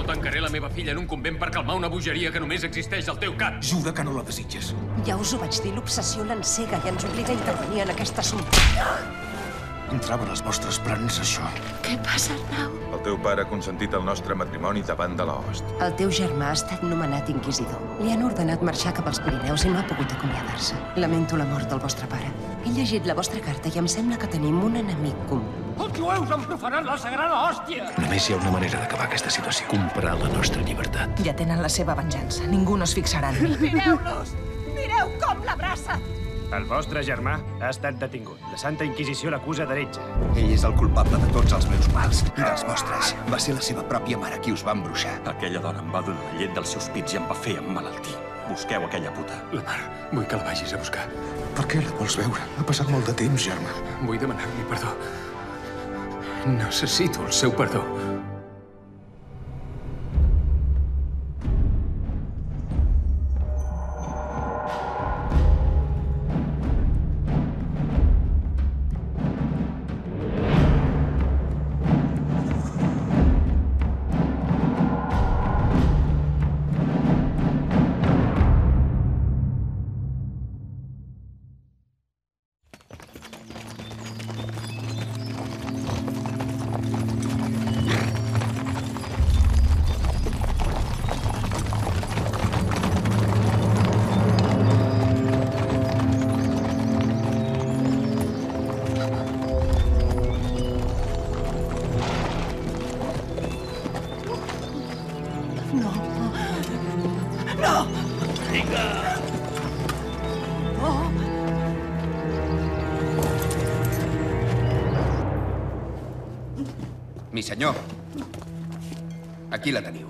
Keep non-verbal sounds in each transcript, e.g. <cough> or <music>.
No tancaré la meva filla en un convent per calmar una bogeria que només existeix al teu cap. Jura que no la desitges. Ja us ho vaig dir, l'obsessió l'encega i ens obliga a intervenir en aquest assumpte. Entrava en els vostres plans, això. Què passa, Arnau? El teu pare ha consentit el nostre matrimoni davant de l'host. El teu germà ha estat nomenat inquisidor. Li han ordenat marxar cap als Pirineus i no ha pogut acomiadar-se. Lamento la mort del vostre pare. He llegit la vostra carta i em sembla que tenim un enemic comú. Els jueus han profanat la sagrada hòstia! Només hi ha una manera d'acabar aquesta situació. Comprar la nostra llibertat. Ja tenen la seva venjança. Ningú no es fixarà en mi. <laughs> Mireu-los! Mireu com l'abraça! El vostre germà ha estat detingut. La Santa Inquisició l'acusa d'heretge. Ell és el culpable de tots els meus mals i dels vostres. Va ser la seva pròpia mare qui us va embruixar. Aquella dona em va donar la llet dels seus pits i em va fer emmalaltir. Busqueu aquella puta. La Mar, vull que la vagis a buscar. Per què la vols veure? Ha passat molt de temps, germà. Vull demanar-li perdó. Necessito el seu perdó. No! Mi senyor. Aquí la teniu.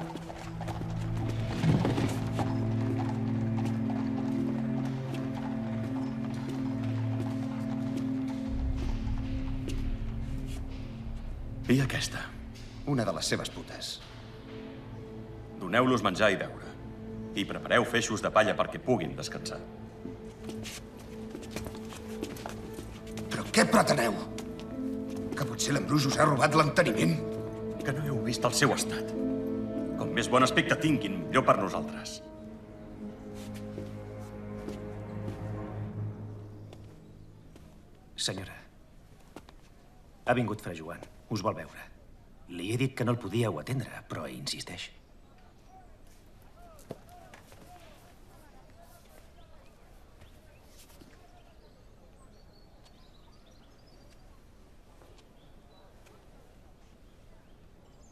I aquesta? Una de les seves putes. Doneu-los menjar i beure. I prepareu feixos de palla perquè puguin descansar. Però què preteneu? Que potser l'embruix us ha robat l'enteniment? Que no heu vist el seu estat. Com més bon aspecte tinguin, millor per nosaltres. Senyora, ha vingut Fra Joan. Us vol veure. Li he dit que no el podíeu atendre, però insisteix.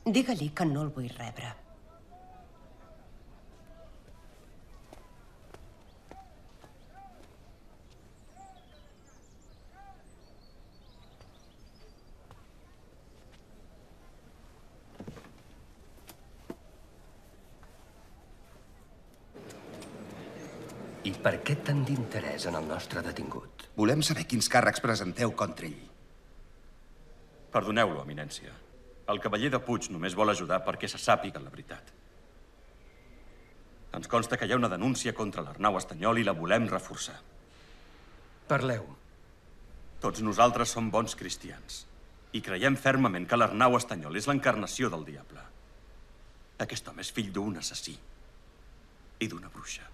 Digue-li que no el vull rebre. I per què tant d'interès en el nostre detingut? Volem saber quins càrrecs presenteu contra ell. Perdoneu-lo, eminència. El cavaller de Puig només vol ajudar perquè se sàpiga la veritat. Ens consta que hi ha una denúncia contra l'Arnau Estanyol i la volem reforçar. Parleu. Tots nosaltres som bons cristians i creiem fermament que l'Arnau Estanyol és l'encarnació del diable. Aquest home és fill d'un assassí i d'una bruixa.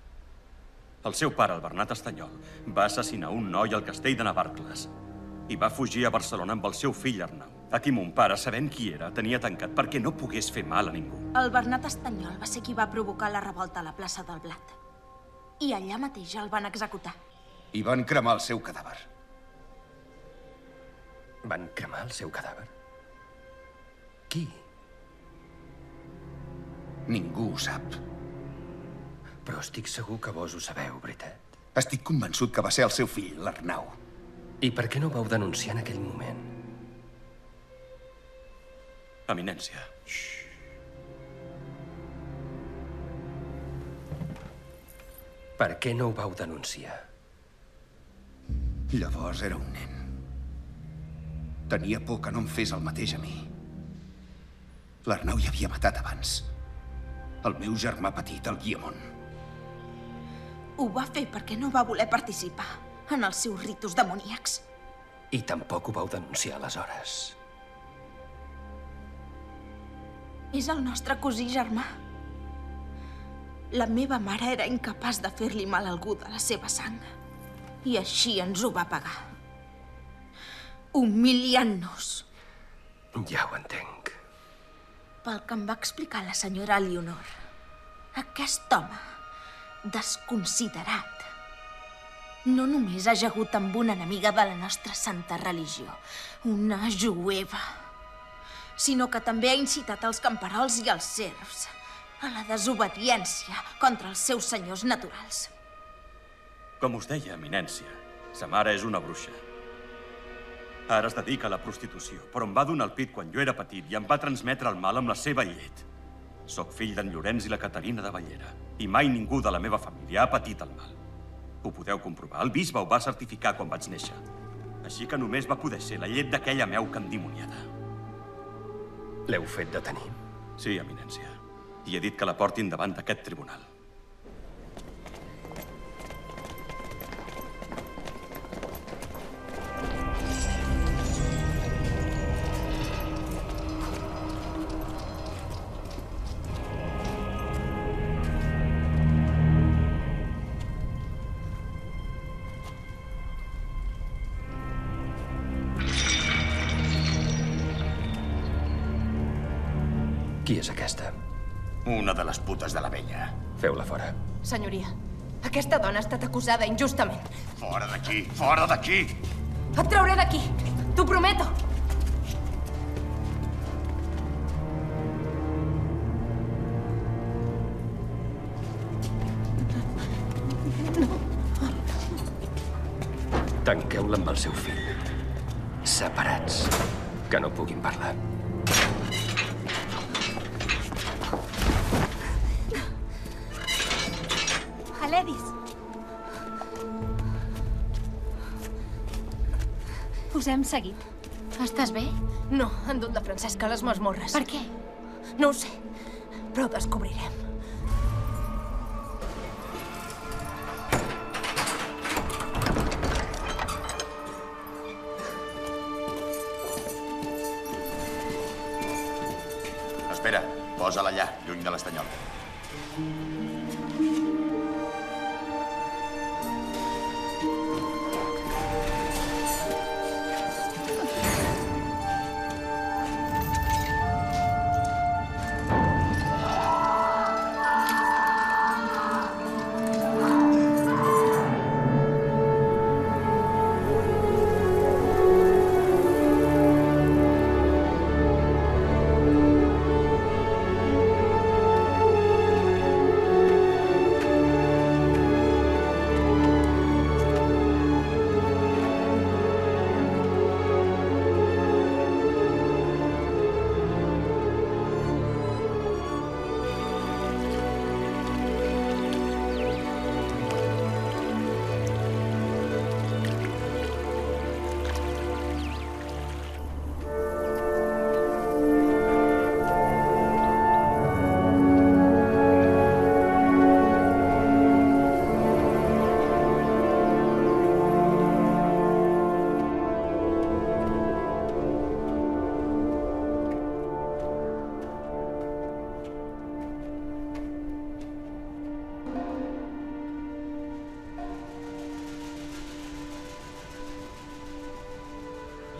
El seu pare, el Bernat Estanyol, va assassinar un noi al castell de Navarcles i va fugir a Barcelona amb el seu fill Arnau. Aquí mon pare, sabent qui era, tenia tancat perquè no pogués fer mal a ningú. El Bernat Estanyol va ser qui va provocar la revolta a la plaça del Blat. I allà mateix el van executar. I van cremar el seu cadàver. Van cremar el seu cadàver? Qui? Ningú ho sap. Però estic segur que vos ho sabeu, veritat? Estic convençut que va ser el seu fill, l'Arnau. I per què no ho vau denunciar en aquell moment? Eminència. Per què no ho vau denunciar? Llavors era un nen. Tenia por que no em fes el mateix a mi. L'Arnau hi havia matat abans. El meu germà petit, el Guiamont. Ho va fer perquè no va voler participar en els seus ritus demoníacs. I tampoc ho vau denunciar aleshores. És el nostre cosí germà. La meva mare era incapaç de fer-li mal a algú de la seva sang. I així ens ho va pagar. Humiliant-nos. Ja ho entenc. Pel que em va explicar la senyora Leonor, aquest home, desconsiderat, no només ha jagut amb una enemiga de la nostra santa religió, una jueva, sinó que també ha incitat els camperols i els serfs a la desobediència contra els seus senyors naturals. Com us deia, eminència, sa mare és una bruixa. Ara es dedica a la prostitució, però em va donar el pit quan jo era petit i em va transmetre el mal amb la seva llet. Soc fill d'en Llorenç i la Caterina de Ballera, i mai ningú de la meva família ha patit el mal. Ho podeu comprovar, el bisbe ho va certificar quan vaig néixer. Així que només va poder ser la llet d'aquella meuca endimoniada. L'heu fet detenir? Sí, eminència. I he dit que la portin davant d'aquest tribunal. Senyoria, aquesta dona ha estat acusada injustament. Fora d'aquí! Fora d'aquí! Et trauré d'aquí, t'ho prometo. Aledis. Us hem seguit. Estàs bé? No, han dut la Francesca a les masmorres. Per què? No ho sé, però ho descobrirem. Espera, posa-la allà, lluny de l'estanyol.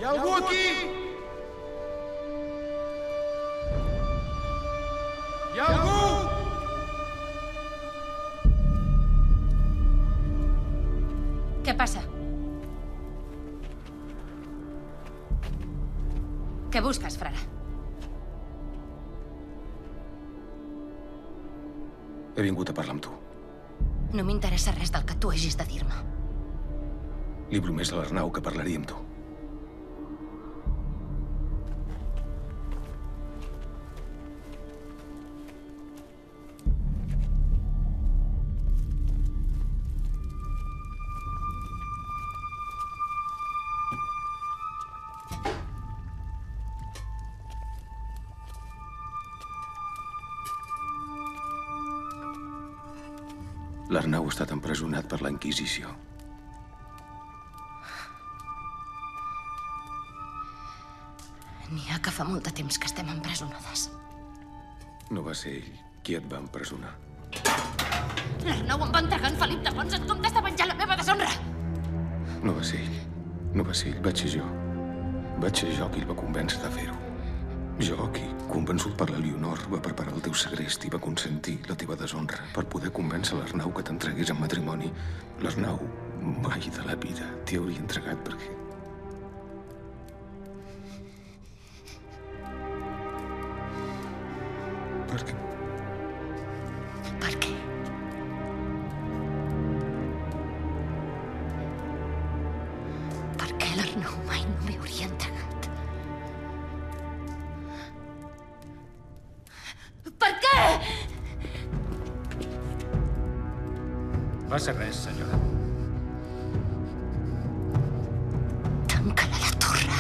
Hi ha algú aquí? Hi ha algú? Què passa? Què busques, frare? He vingut a parlar amb tu. No m'interessa res del que tu hagis de dir-me. Li promès a l'Arnau que parlaria amb tu. Estat empresonat per la Inquisició. N'hi ha que fa molt de temps que estem empresonades. No va ser ell qui et va empresonar. L'Arnau em va entregar en Felip de Pons en comptes de venjar la meva deshonra. No va ser ell. No va ser ell, vaig ser jo. Vaig ser jo qui el va convèncer de fer-ho. Jo, qui, convençut per la Leonor, va preparar el teu segrest i va consentir la teva deshonra per poder convèncer l'Arnau que t'entregués en matrimoni. L'Arnau mai de la vida t'hi hauria entregat perquè... Perquè... Per què? Per què l'Arnau mai no m'hi hauria entregat? Passa res, senyora. Tanca-la la torre.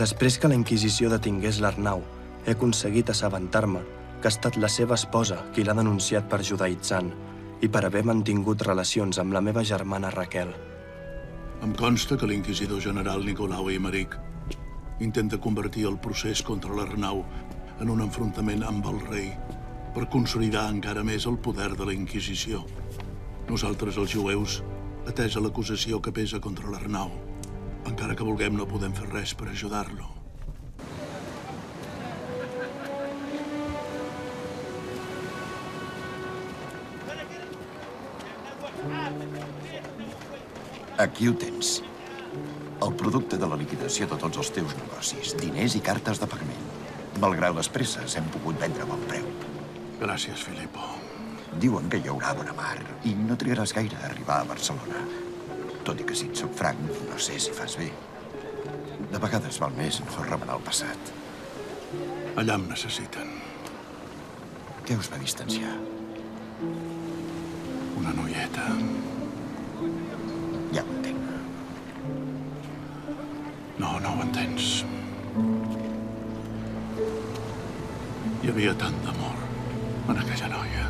Després que la Inquisició detingués l'Arnau, he aconseguit assabentar-me que ha estat la seva esposa qui l'ha denunciat per judaïtzant i per haver mantingut relacions amb la meva germana Raquel. Em consta que l'inquisidor general Nicolau Imeric intenta convertir el procés contra l'Arnau en un enfrontament amb el rei per consolidar encara més el poder de la Inquisició. Nosaltres, els jueus, atesa l'acusació que pesa contra l'Arnau, encara que vulguem no podem fer res per ajudar-lo. Aquí ho tens. El producte de la liquidació de tots els teus negocis. Diners i cartes de pagament. Malgrat les presses, hem pogut vendre a bon preu. Gràcies, Filippo. Diuen que hi haurà bona mar i no trigaràs gaire a arribar a Barcelona. Tot i que si et soc franc, no sé si fas bé. De vegades val més no remenar el passat. Allà em necessiten. Què us va distanciar? Una noieta. Ja ho entenc. No, no ho entens. Hi havia tant d'amor en aquella noia.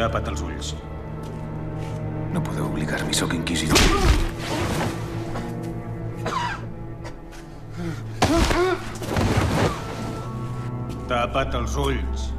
Tapa't els ulls. No podeu obligar-m'hi, sóc inquisidor. Tapa't els ulls.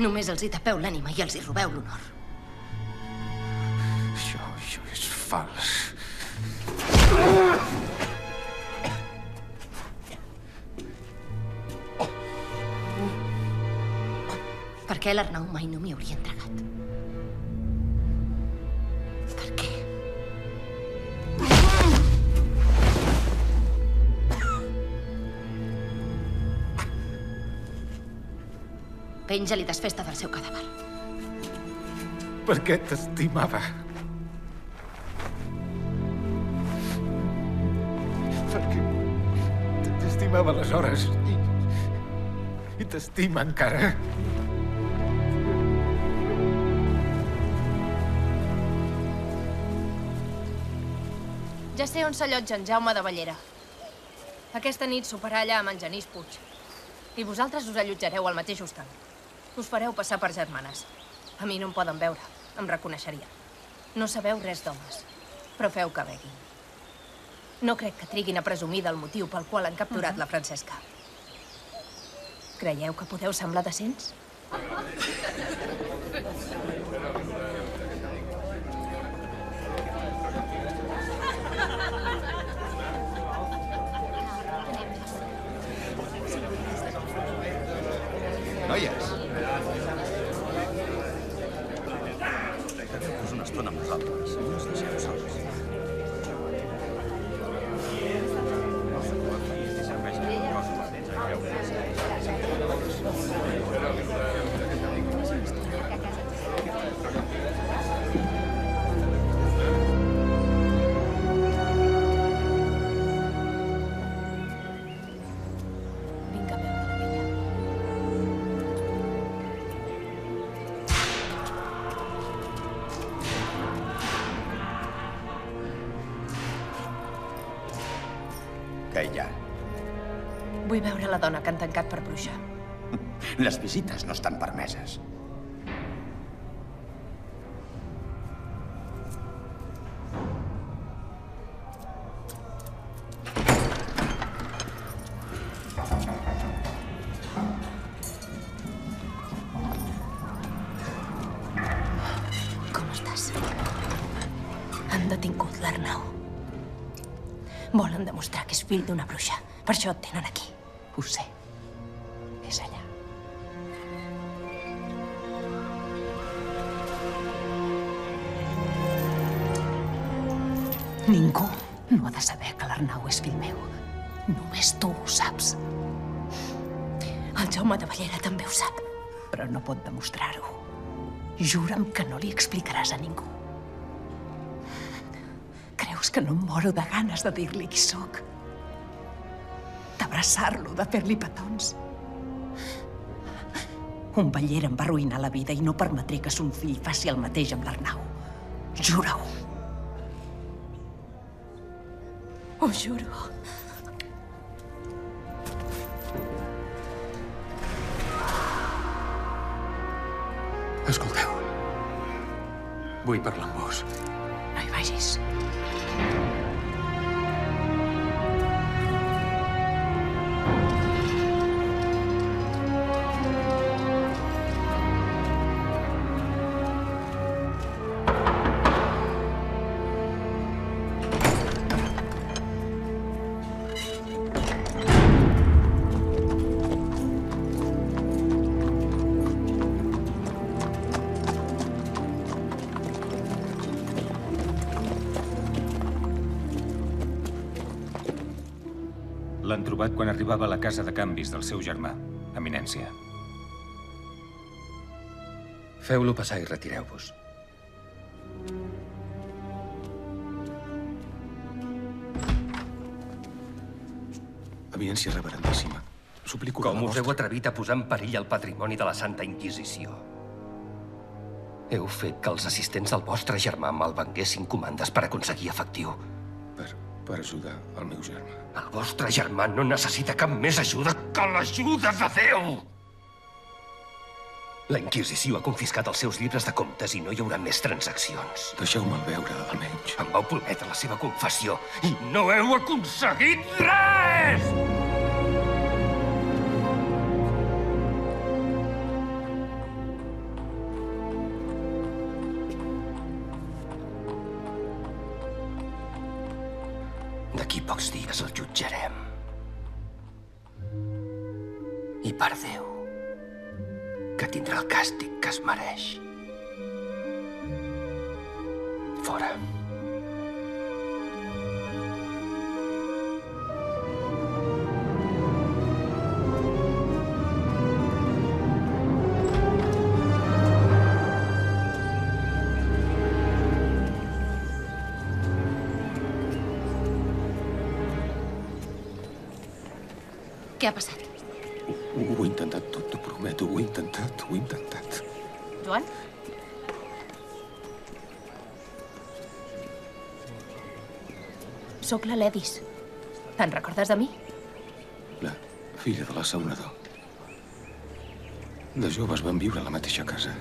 Només els hi tapeu l'ànima i els hi robeu l'honor. Això, això és fals. Per què l'Arnau mai no m'hi hauria Penja-li desfesta del seu cadàver. Perquè t'estimava. Perquè t'estimava aleshores i, i t'estima encara. Ja sé on s'allotja en Jaume de Ballera. Aquesta nit soparà allà amb en Genís Puig. I vosaltres us allotjareu al mateix hostal. Us fareu passar per germanes. A mi no em poden veure. Em reconeixerien. No sabeu res d'homes, però feu que beguin. No crec que triguin a presumir del motiu pel qual han capturat la Francesca. Creieu que podeu semblar decents? Visites no estan permeses. Fill d'una bruixa. Per això et tenen aquí. Ningú no ha de saber que l'Arnau és fill meu. Només tu ho saps. El Jaume de Ballera també ho sap, però no pot demostrar-ho. Jura'm que no li explicaràs a ningú. Creus que no em moro de ganes de dir-li qui sóc? D'abraçar-lo, de fer-li petons? Un Ballera em va arruïnar la vida i no permetré que son fill faci el mateix amb l'Arnau. Jura-ho. Ho juro. Escolteu. Vull parlar amb vos. No hi vagis. Arribava a la casa de canvis del seu germà, Eminència. Feu-lo passar i retireu-vos. Eminència reverendíssima. Suplico Com us vostra... heu atrevit a posar en perill el patrimoni de la Santa Inquisició? Heu fet que els assistents del vostre germà malvenguessin comandes per aconseguir efectiu. Per, ajudar el meu germà. El vostre germà no necessita cap més ajuda que l'ajuda de Déu! La Inquisició ha confiscat els seus llibres de comptes i no hi haurà més transaccions. Deixeu-me'l veure, almenys. Em vau prometre la seva confessió i no heu aconseguit res! Què ha passat? Ho, ho he intentat tot, t'ho prometo. Ho he intentat, ho he intentat. Joan? Sóc la Ledis. Te'n recordes de mi? La filla de l'assaonador. De joves van viure a la mateixa casa.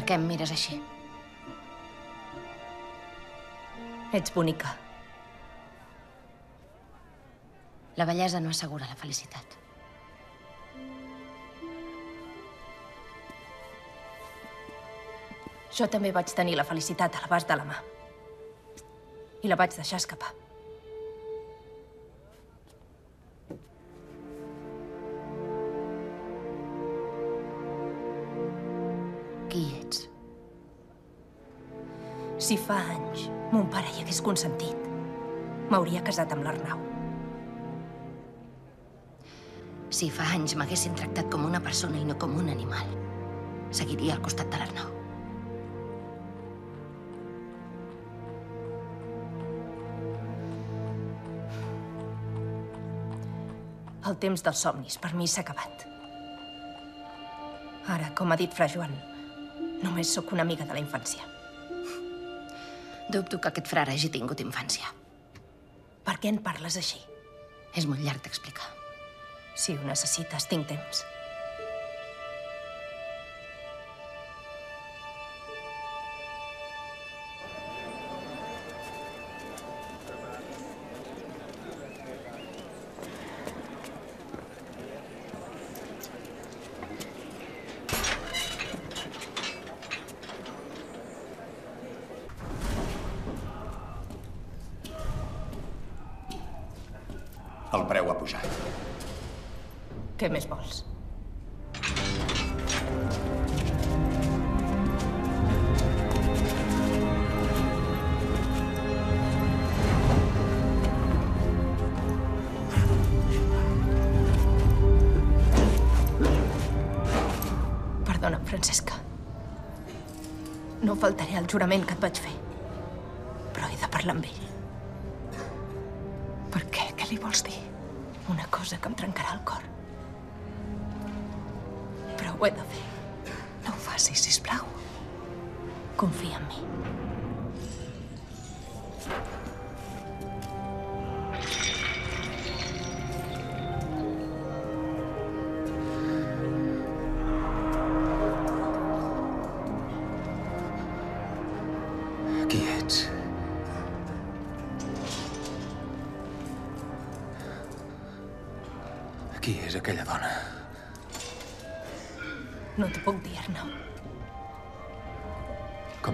Per què em mires així? Ets bonica. La bellesa no assegura la felicitat. Jo també vaig tenir la felicitat a l'abast de la mà. I la vaig deixar escapar. Si fa anys mon pare hi hagués consentit, m'hauria casat amb l'Arnau. Si fa anys m'haguessin tractat com una persona i no com un animal, seguiria al costat de l'Arnau. El temps dels somnis per mi s'ha acabat. Ara, com ha dit Fra Joan, només sóc una amiga de la infància. Dubto que aquest frare hagi tingut infància. Per què en parles així? És molt llarg d'explicar. Si ho necessites, tinc temps. El preu ha pujat. Què més vols? Perdona'm, Francesca. No faltaré al jurament que et vaig fer. Però he de parlar amb ell. Vols dir? Una cosa que em trencarà el cor. Però ho he de fer. No ho facis, sisplau. Confia en mi.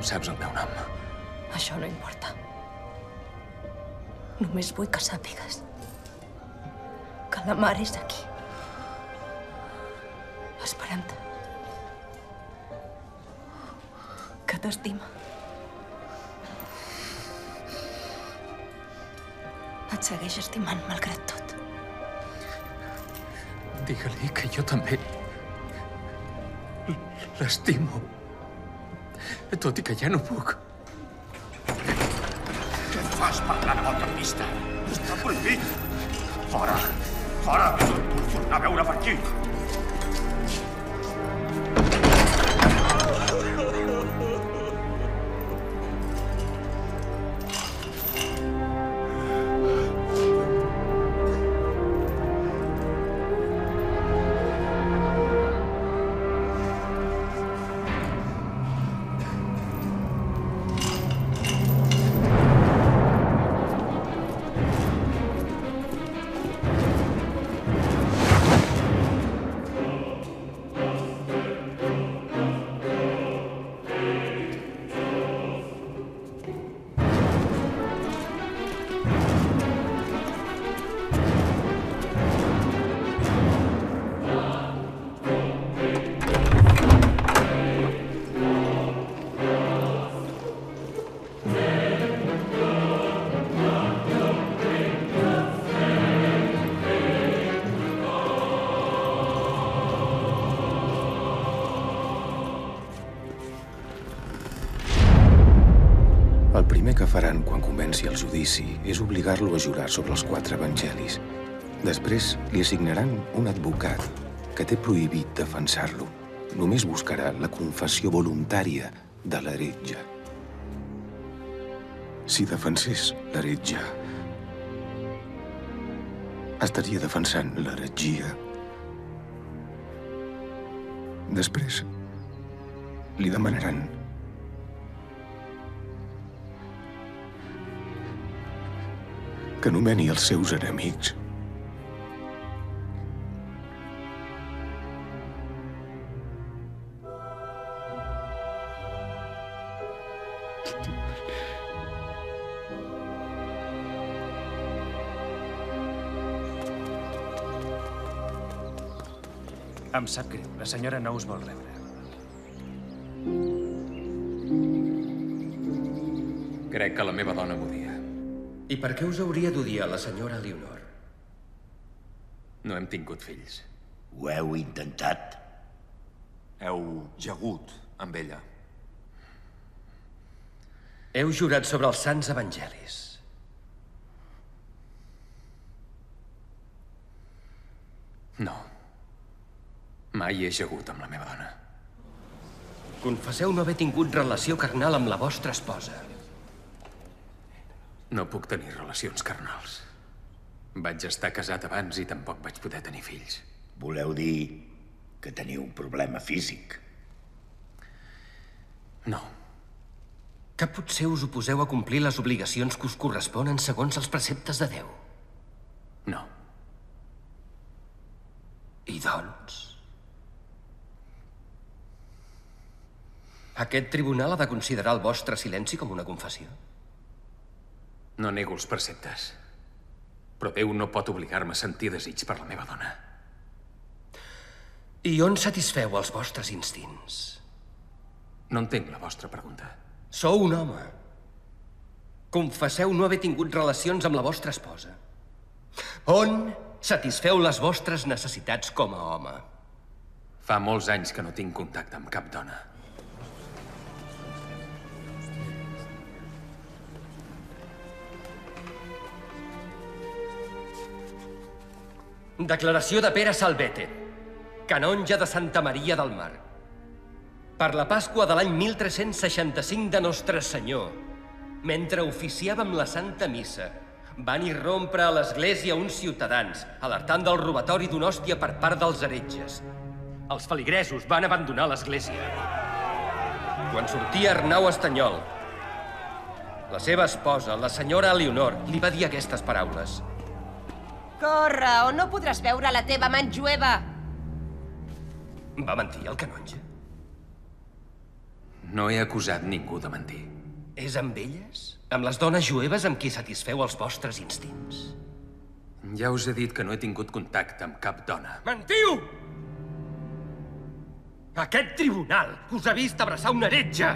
Saps el meu nom? Això no importa. Només vull que sàpigues que la mare és aquí. Esperant-te. Que t'estima. Et segueix estimant malgrat tot. Digue-li que jo també l'estimo. Tot i que ja no puc. Què fas parlant amb el campista? Està prohibit. Fora! Fora! No et vull tornar a veure per aquí. Comenci el judici és obligar-lo a jurar sobre els quatre evangelis. Després li assignaran un advocat que té prohibit defensar-lo. Només buscarà la confessió voluntària de l'heretge. Si defensés l'heretge, estaria defensant l'heretgia. Després li demanaran que nomeni els seus enemics. Em sap greu. La senyora no us vol rebre. Crec que la meva dona m'odia. I per què us hauria d'odiar la senyora Leonor? No hem tingut fills. Ho heu intentat? Heu jagut amb ella. Heu jurat sobre els sants evangelis. Mai he jagut amb la meva dona. Confesseu no haver tingut relació carnal amb la vostra esposa. No puc tenir relacions carnals. Vaig estar casat abans i tampoc vaig poder tenir fills. Voleu dir que teniu un problema físic? No. Que potser us oposeu a complir les obligacions que us corresponen segons els preceptes de Déu. No. I doncs... Aquest tribunal ha de considerar el vostre silenci com una confessió? No nego els preceptes. Però Déu no pot obligar-me a sentir desig per la meva dona. I on satisfeu els vostres instints? No entenc la vostra pregunta. Sou un home. Confesseu no haver tingut relacions amb la vostra esposa. On satisfeu les vostres necessitats com a home? Fa molts anys que no tinc contacte amb cap dona. Declaració de Pere Salvete, canonja de Santa Maria del Mar. Per la Pasqua de l'any 1365 de Nostre Senyor, mentre oficiàvem la Santa Missa, van irrompre a l'església uns ciutadans, alertant del robatori d'una hòstia per part dels heretges. Els feligresos van abandonar l'església. Quan sortia Arnau Estanyol, la seva esposa, la senyora Eleonor, li va dir aquestes paraules. Corre, o no podràs veure la teva man jueva. Va mentir el canonge? No he acusat ningú de mentir. És amb elles? Amb les dones jueves amb qui satisfeu els vostres instints? Ja us he dit que no he tingut contacte amb cap dona. Mentiu! Aquest tribunal us ha vist abraçar un heretge!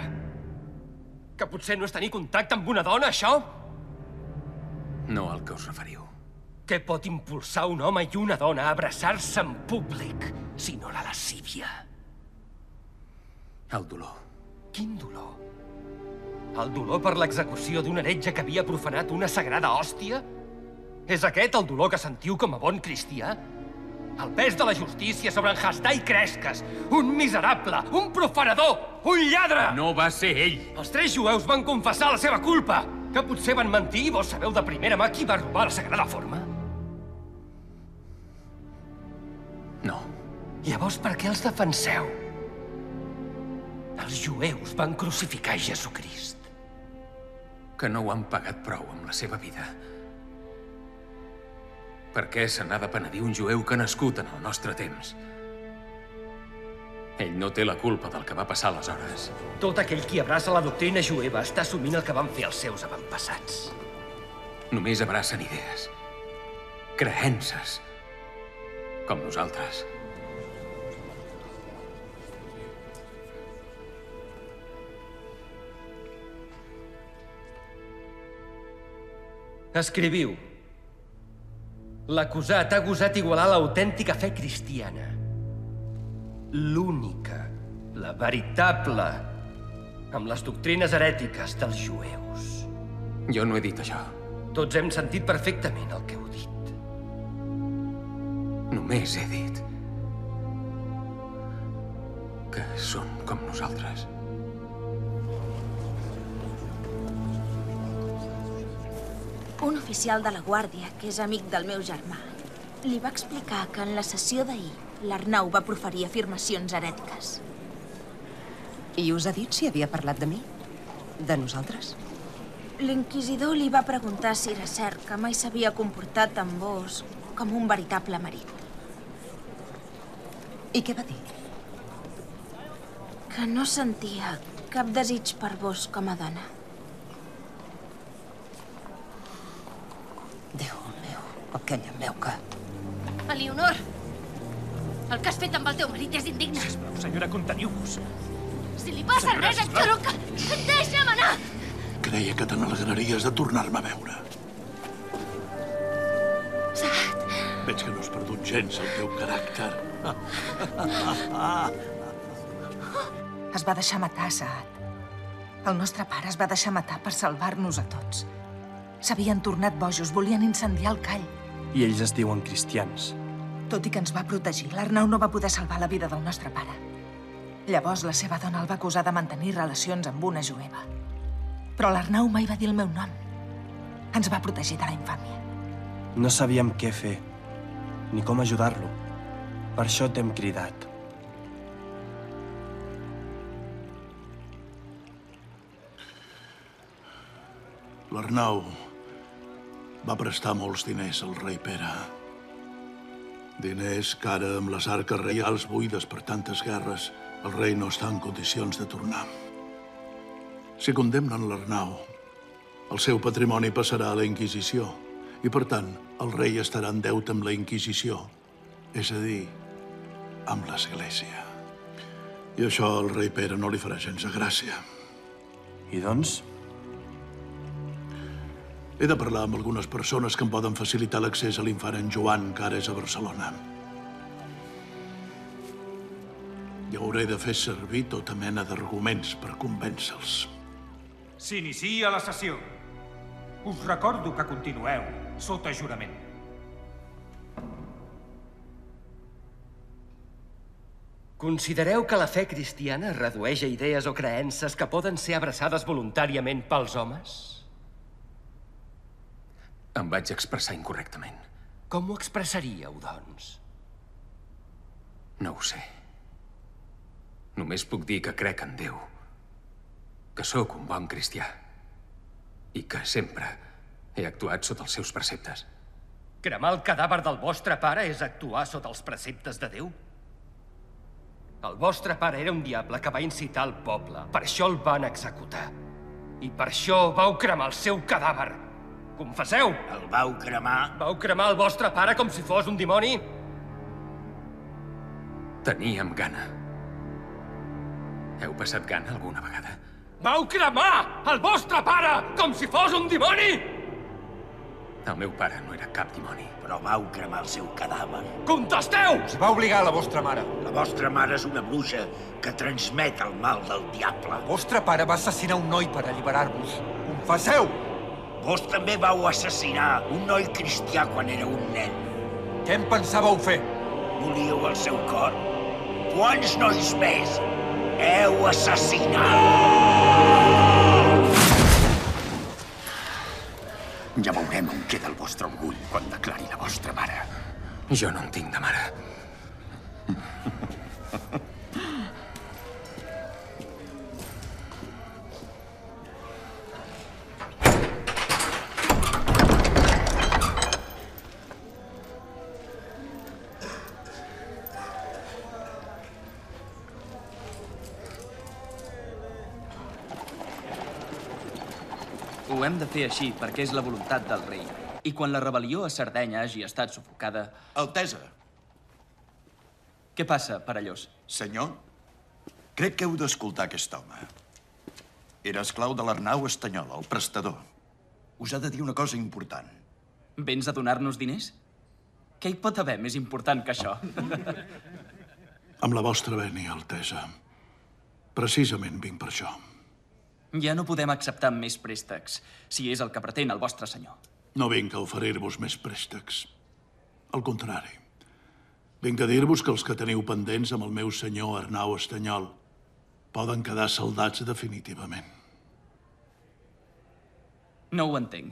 Que potser no és tenir contacte amb una dona, això? No al que us referiu. Què pot impulsar un home i una dona a abraçar-se en públic, si no la lascívia? El dolor. Quin dolor? El dolor per l'execució d'un heretge que havia profanat una sagrada hòstia? És aquest el dolor que sentiu com a bon cristià? El pes de la justícia sobre en Hastai Cresques, un miserable, un profanador, un lladre! No va ser ell! Els tres jueus van confessar la seva culpa! Que potser van mentir i vos sabeu de primera mà qui va robar la sagrada forma? No. Llavors per què els defenseu? Els jueus van crucificar Jesucrist. Que no ho han pagat prou amb la seva vida. Per què se n'ha de penedir un jueu que ha nascut en el nostre temps? Ell no té la culpa del que va passar aleshores. Tot aquell qui abraça la doctrina jueva està assumint el que van fer els seus avantpassats. Només abracen idees, creences, com nosaltres. Escriviu. L'acusat ha gosat igualar l'autèntica fe cristiana. L'única, la veritable, amb les doctrines herètiques dels jueus. Jo no he dit això. Tots hem sentit perfectament el que heu dit. Només he dit que són com nosaltres. Un oficial de la Guàrdia, que és amic del meu germà, li va explicar que en la sessió d'ahir l'Arnau va proferir afirmacions herètiques. I us ha dit si havia parlat de mi? De nosaltres? L'inquisidor li va preguntar si era cert que mai s'havia comportat amb vos com un veritable marit. I què va dir? Que no sentia cap desig per vos com a dona. Déu meu, aquella meuca. Eleonor! El que has fet amb el teu marit és indigne. Sisplau, senyora, conteniu-vos. Si li passa Senyora, res, et juro que... Deixa'm anar! Creia que te n'alegraries de tornar-me a veure. Veig que no has perdut gens el teu caràcter. <laughs> Es va deixar matar, Saad. El nostre pare es va deixar matar per salvar-nos a tots. S'havien tornat bojos, volien incendiar el call. I ells es diuen cristians. Tot i que ens va protegir, l'Arnau no va poder salvar la vida del nostre pare. Llavors la seva dona el va acusar de mantenir relacions amb una jueva. Però l'Arnau mai va dir el meu nom. Ens va protegir de la infàmia. No sabíem què fer, ni com ajudar-lo. Per això t'hem cridat. L'Arnau va prestar molts diners al rei Pere. Diners que ara, amb les arques reials buides per tantes guerres, el rei no està en condicions de tornar. Si condemnen l'Arnau, el seu patrimoni passarà a la Inquisició i, per tant, el rei estarà en deute amb la Inquisició, és a dir, amb l'Església. I això al rei Pere no li farà gens de gràcia. I doncs? He de parlar amb algunes persones que em poden facilitar l'accés a l'infant en Joan, que ara és a Barcelona. I hauré de fer servir tota mena d'arguments per convèncer-los. S'inicia la sessió. Us recordo que continueu sota jurament. Considereu que la fe cristiana es redueix a idees o creences que poden ser abraçades voluntàriament pels homes? Em vaig expressar incorrectament. Com ho expressaríeu, doncs? No ho sé. Només puc dir que crec en Déu. Que sóc un bon cristià. I que sempre he actuat sota els seus preceptes. Cremar el cadàver del vostre pare és actuar sota els preceptes de Déu? El vostre pare era un diable que va incitar el poble. Per això el van executar. I per això vau cremar el seu cadàver. Confesseu! El vau cremar? Vau cremar el vostre pare com si fos un dimoni? Teníem gana. Heu passat gana alguna vegada? Vau cremar el vostre pare com si fos un dimoni? El meu pare no era cap dimoni. Però vau cremar el seu cadàver. Contesteu! Us va obligar la vostra mare. La vostra mare és una bruixa que transmet el mal del diable. El vostre pare va assassinar un noi per alliberar-vos. Confesseu! Vos també vau assassinar un noi cristià quan era un nen. Què en pensàveu fer? Volíeu el seu cor. Quants nois més heu assassinat? Ja veurem on queda el vostre orgull quan declari la vostra mare. Jo no en tinc de mare. <laughs> hem de fer així perquè és la voluntat del rei. I quan la rebel·lió a Sardenya hagi estat sufocada... Altesa. Què passa, Parellós? Senyor, crec que heu d'escoltar aquest home. Era esclau de l'Arnau Estanyol, el prestador. Us ha de dir una cosa important. Vens a donar-nos diners? Què hi pot haver més important que això? Amb la vostra vènia, Altesa. Precisament vinc per això. Ja no podem acceptar més préstecs, si és el que pretén el vostre senyor. No vinc a oferir-vos més préstecs. Al contrari. Vinc a dir-vos que els que teniu pendents amb el meu senyor Arnau Estanyol poden quedar saldats definitivament. No ho entenc.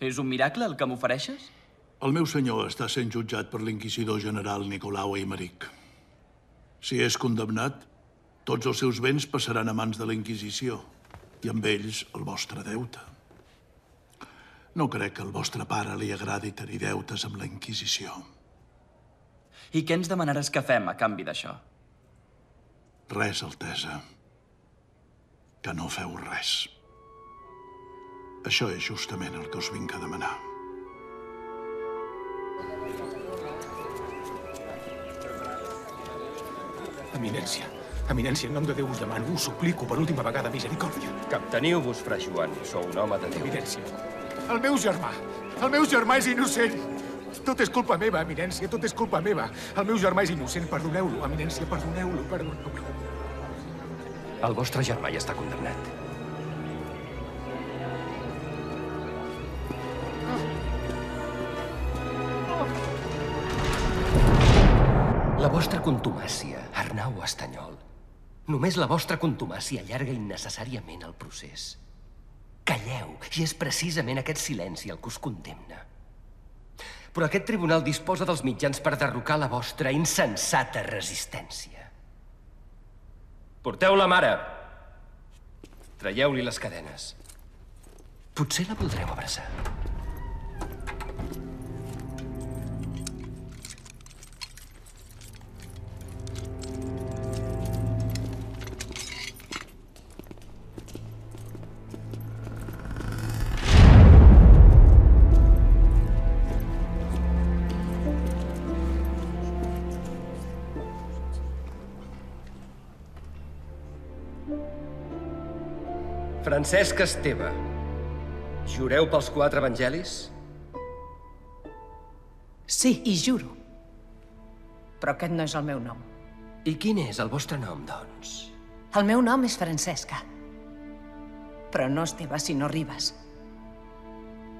És un miracle el que m'ofereixes? El meu senyor està sent jutjat per l'inquisidor general Nicolau Aymeric. Si és condemnat, tots els seus béns passaran a mans de la Inquisició i amb ells el vostre deute. No crec que al vostre pare li agradi tenir deutes amb la Inquisició. I què ens demanaràs que fem a canvi d'això? Res, Altesa. Que no feu res. Això és justament el que us vinc a demanar. Eminència, Eminència, en nom de Déu us demano, us suplico per última vegada misericòrdia. Capteniu-vos, fra Joan. Sou un home de Déu. Eminència. El meu germà, el meu germà és innocent. Tot és culpa meva, Eminència, tot és culpa meva. El meu germà és innocent, perdoneu-lo, Eminència, perdoneu-lo, perdoneu-lo. El vostre germà ja està condemnat. la vostra contumàcia, Arnau Estanyol. Només la vostra contumàcia allarga innecessàriament el procés. Calleu, i és precisament aquest silenci el que us condemna. Però aquest tribunal disposa dels mitjans per derrocar la vostra insensata resistència. Porteu la mare. Traieu-li les cadenes. Potser la voldreu abraçar. Francesc Esteve. Jureu pels quatre evangelis? Sí, i juro. Però aquest no és el meu nom. I quin és el vostre nom, doncs? El meu nom és Francesca. Però no Esteve, sinó Ribas.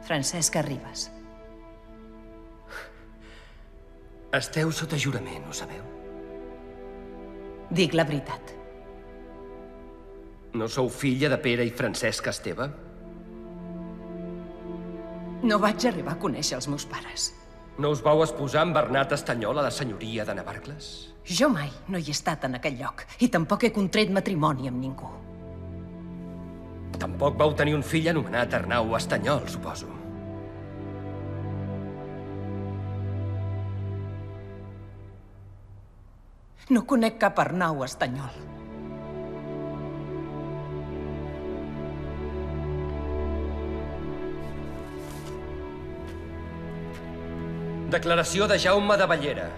Francesca Ribas. Esteu sota jurament, ho sabeu? Dic la veritat. No sou filla de Pere i Francesc Esteve? No vaig arribar a conèixer els meus pares. No us vau esposar amb Bernat Estanyol a la senyoria de Navarcles? Jo mai no hi he estat en aquell lloc i tampoc he contret matrimoni amb ningú. Tampoc vau tenir un fill anomenat Arnau Estanyol, suposo. No conec cap Arnau Estanyol. Declaració de Jaume de Ballera,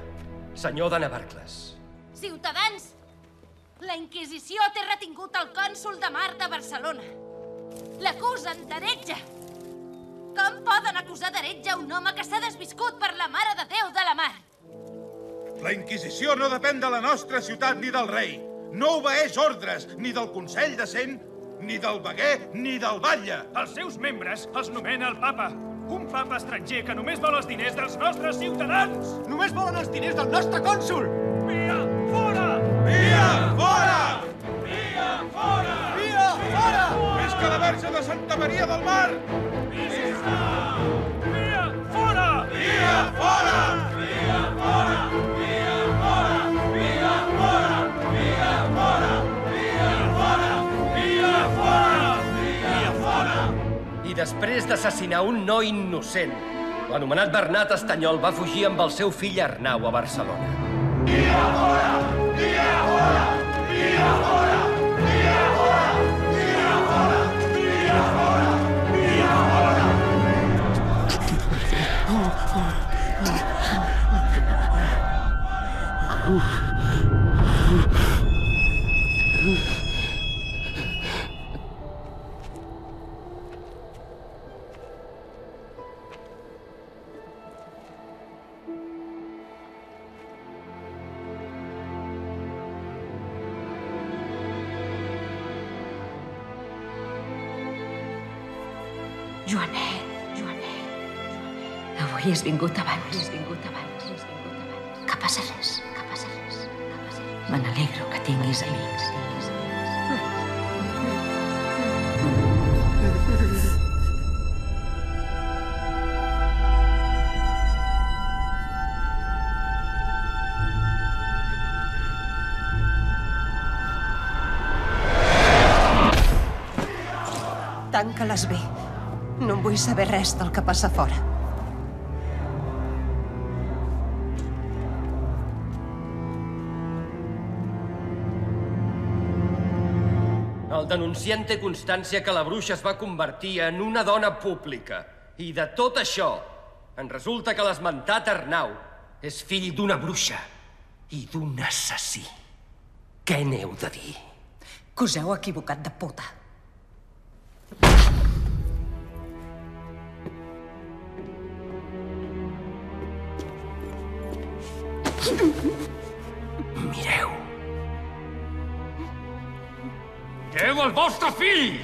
senyor de Navarcles. Ciutadans, la Inquisició té retingut el cònsul de Mar de Barcelona. L'acusen d'heretge. Com poden acusar d'heretge un home que s'ha desviscut per la Mare de Déu de la Mar? La Inquisició no depèn de la nostra ciutat ni del rei. No obeeix ordres ni del Consell de Cent, ni del Beguer, ni del Batlle. Els seus membres els nomena el papa. Papa estranger que només vol els diners dels nostres ciutadans. Només volen els diners del nostre cònsul. Via, fora! Via, fora! Via, fora! Via, fora! Que la verge de Santa Maria del Mar! Després d'assassinar un no innocent, l'anomenat Bernat Estanyol va fugir amb el seu fill Arnau a Barcelona. Via, fora! Via, fora! Via, fora! Joanet, Joanet, Joanet. Avui has vingut abans. Has vingut abans. Has vingut abans. Que passa res, que passa res, que passa res. Me n'alegro que tinguis amics. <laughs> Tanca-les bé. Vull saber res del que passa fora. El denunciant té constància que la bruixa es va convertir en una dona pública. I de tot això, en resulta que l'esmentat Arnau és fill d'una bruixa i d'un assassí. Què n'heu de dir? Que us heu equivocat de puta. Mireu. Déu el vostre fill!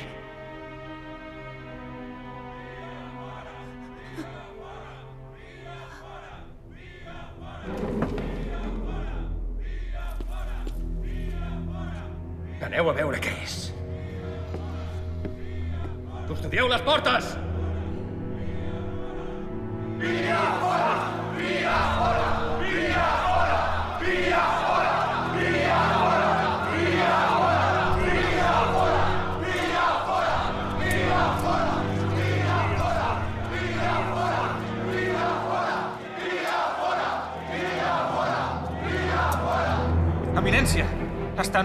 Aneu a veure què és. Custodieu les portes! Vinga, fora!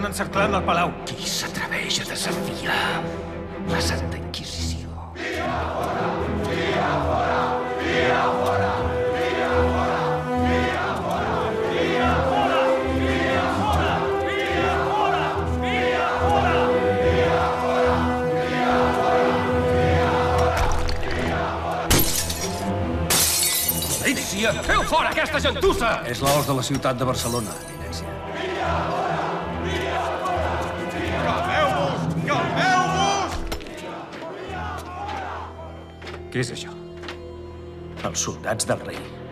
Estan encerclant el palau. Qui s'atreveix a desafiar la Santa Inquisició? Via fora! Via fora! Via fora! Via fora! Via fora! Via fora! Via fora! Via fora! Via fora! Via fora! Via fora! Via fora! Feu fora aquesta gentussa! És l'os de la ciutat de Barcelona, Què és això? Els soldats del rei.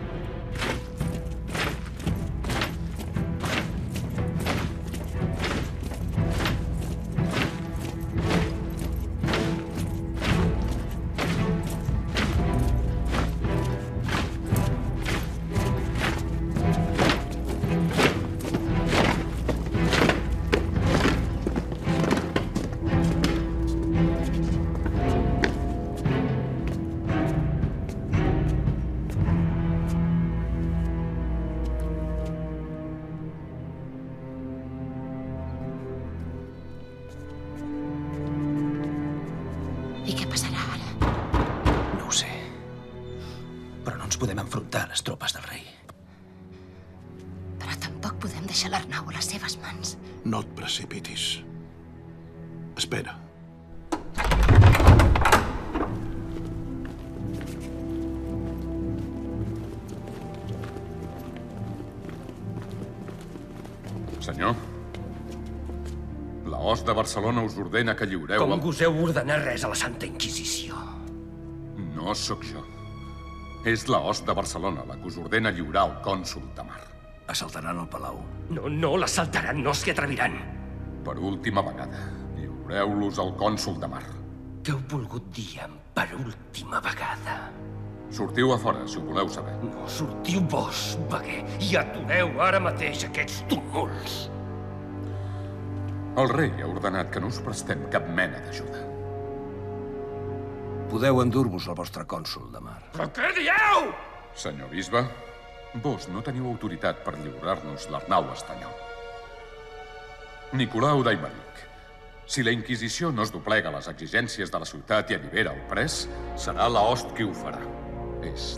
Espera. Senyor, la host de Barcelona us ordena que lliureu... Com goseu ordenar res a la Santa Inquisició? No sóc jo. És la host de Barcelona la que us ordena lliurar el cònsul de mar. Assaltaran el palau. No, no l'assaltaran, no s'hi atreviran. Per última vegada, lliureu-los al cònsul de mar. Què heu volgut dir amb per última vegada? Sortiu a fora, si ho voleu saber. No, sortiu vos, Beguer, i atureu ara mateix aquests tumults. El rei ha ordenat que no us prestem cap mena d'ajuda. Podeu endur-vos al vostre cònsul de mar. Però què dieu? Senyor bisbe, vos no teniu autoritat per lliurar-nos l'Arnau espanyol. Nicolau d'Aimeric, si la Inquisició no es doblega a les exigències de la ciutat i allibera el pres, serà la host qui ho farà. És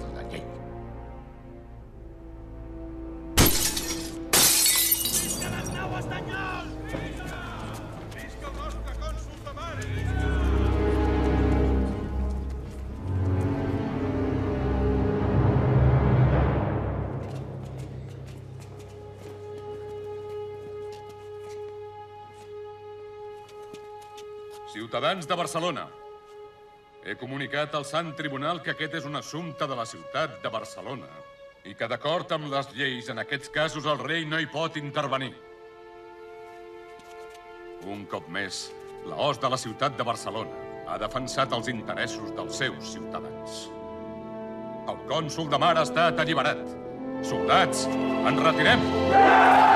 Ciutadans de Barcelona, he comunicat al Sant Tribunal que aquest és un assumpte de la ciutat de Barcelona i que, d'acord amb les lleis, en aquests casos el rei no hi pot intervenir. Un cop més, la host de la ciutat de Barcelona ha defensat els interessos dels seus ciutadans. El cònsul de mar ha estat alliberat. Soldats, ens retirem! Ciutadans,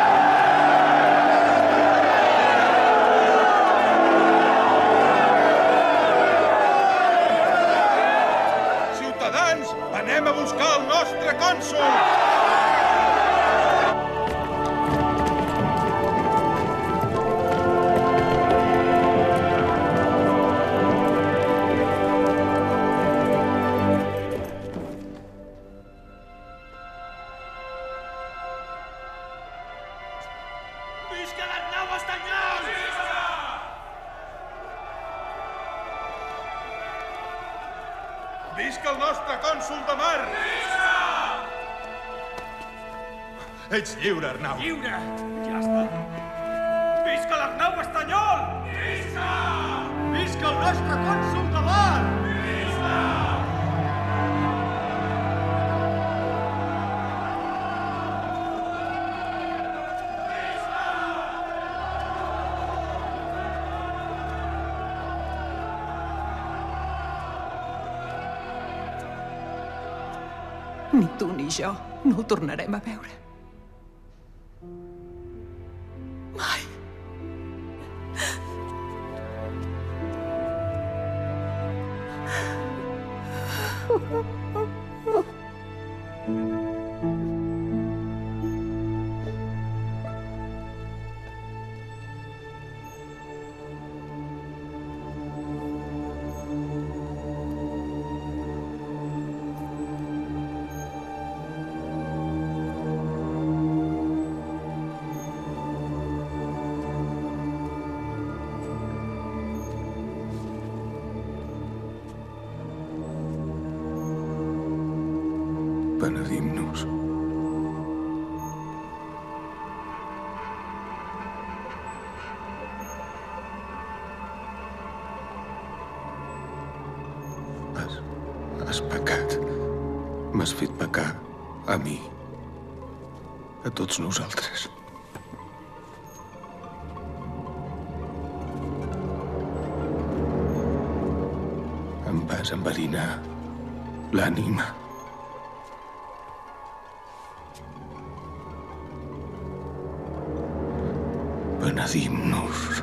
Ets lliure, Arnau. Lliure! Ja està. Visca l'Arnau Estanyol! Visca! Visca el nostre cònsul de mar! Visca! Ni tu ni jo no ho tornarem a veure. M'has fet pecar a mi. A tots nosaltres. Em vas enverinar l'ànima. Penedim-nos.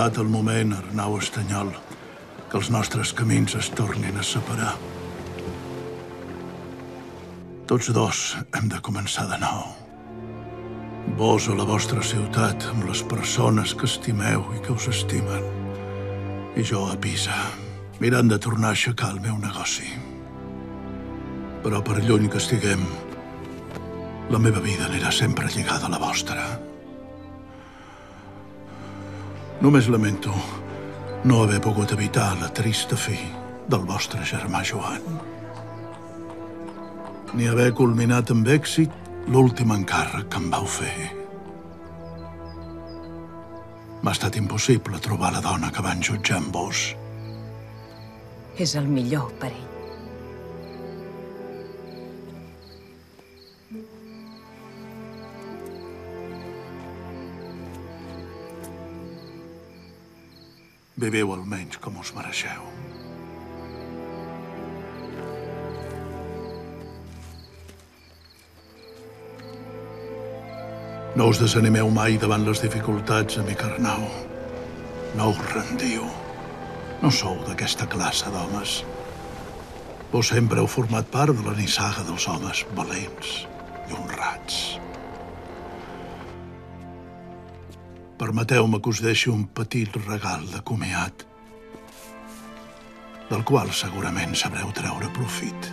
Arribat el moment, Arnau Estanyol, que els nostres camins es tornin a separar. Tots dos hem de començar de nou. Vos a la vostra ciutat, amb les persones que estimeu i que us estimen. I jo a Pisa, mirant de tornar a aixecar el meu negoci. Però per lluny que estiguem, la meva vida anirà sempre lligada a la vostra. Només lamento no haver pogut evitar la trista fi del vostre germà Joan. Ni haver culminat amb èxit l'últim encàrrec que em vau fer. M'ha estat impossible trobar la dona que van jutjar amb vos. És el millor per ell. Viveu almenys com us mereixeu. No us desanimeu mai davant les dificultats, amic Arnau. No us rendiu. No sou d'aquesta classe d'homes. Vos sempre heu format part de la nissaga dels homes valents i honrats. Permeteu-me que us deixi un petit regal de comiat, del qual segurament sabreu treure profit.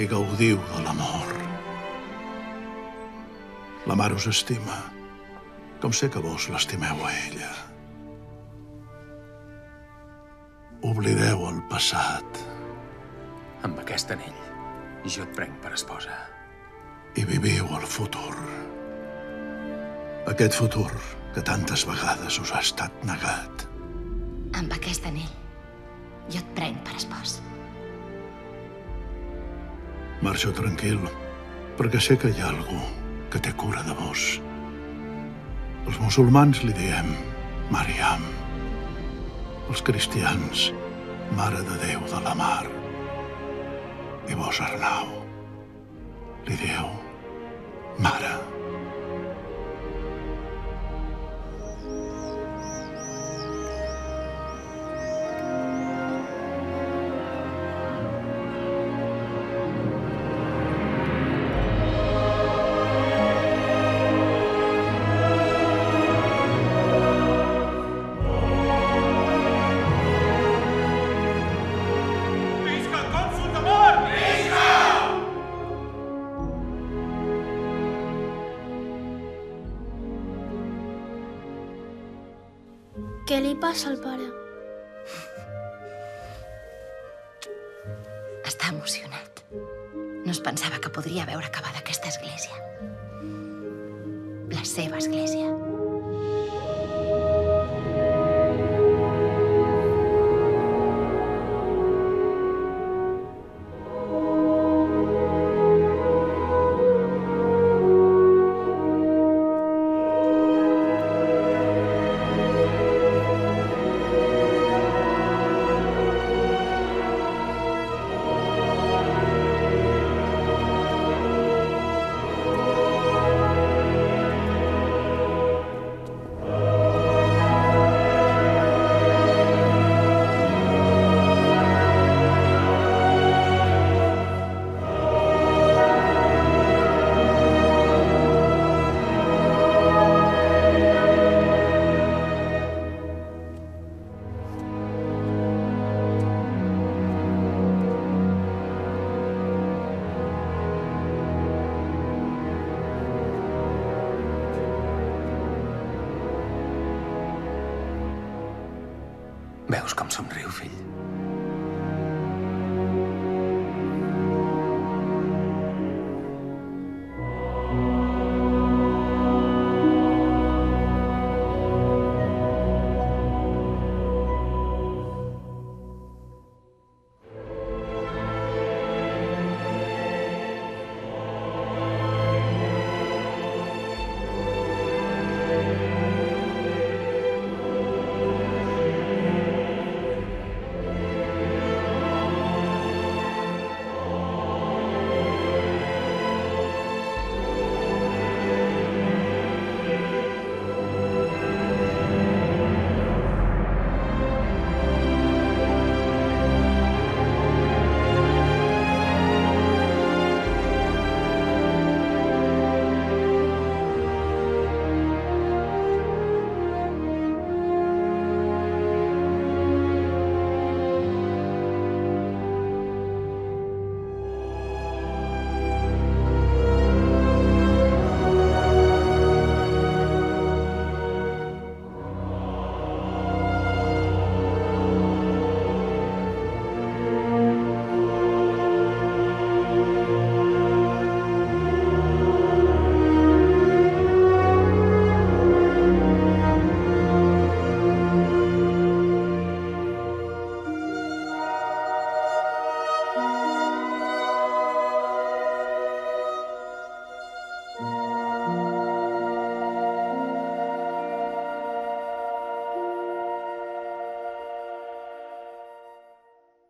I gaudiu de l'amor. La mar us estima, com sé que vos l'estimeu a ella. Oblideu el passat Amb aquest anell, jo et prenc per esposa. I viviu el futur. Aquest futur que tantes vegades us ha estat negat. Amb aquest anell, jo et prenc per espòs. Marxo tranquil, perquè sé que hi ha algú que té cura de vos. Els musulmans li diem Mariam. Els cristians, Mare de Déu de la Mar. I vos, Arnau, li dieu Mare. Què li passa al pare? Somriu, fill?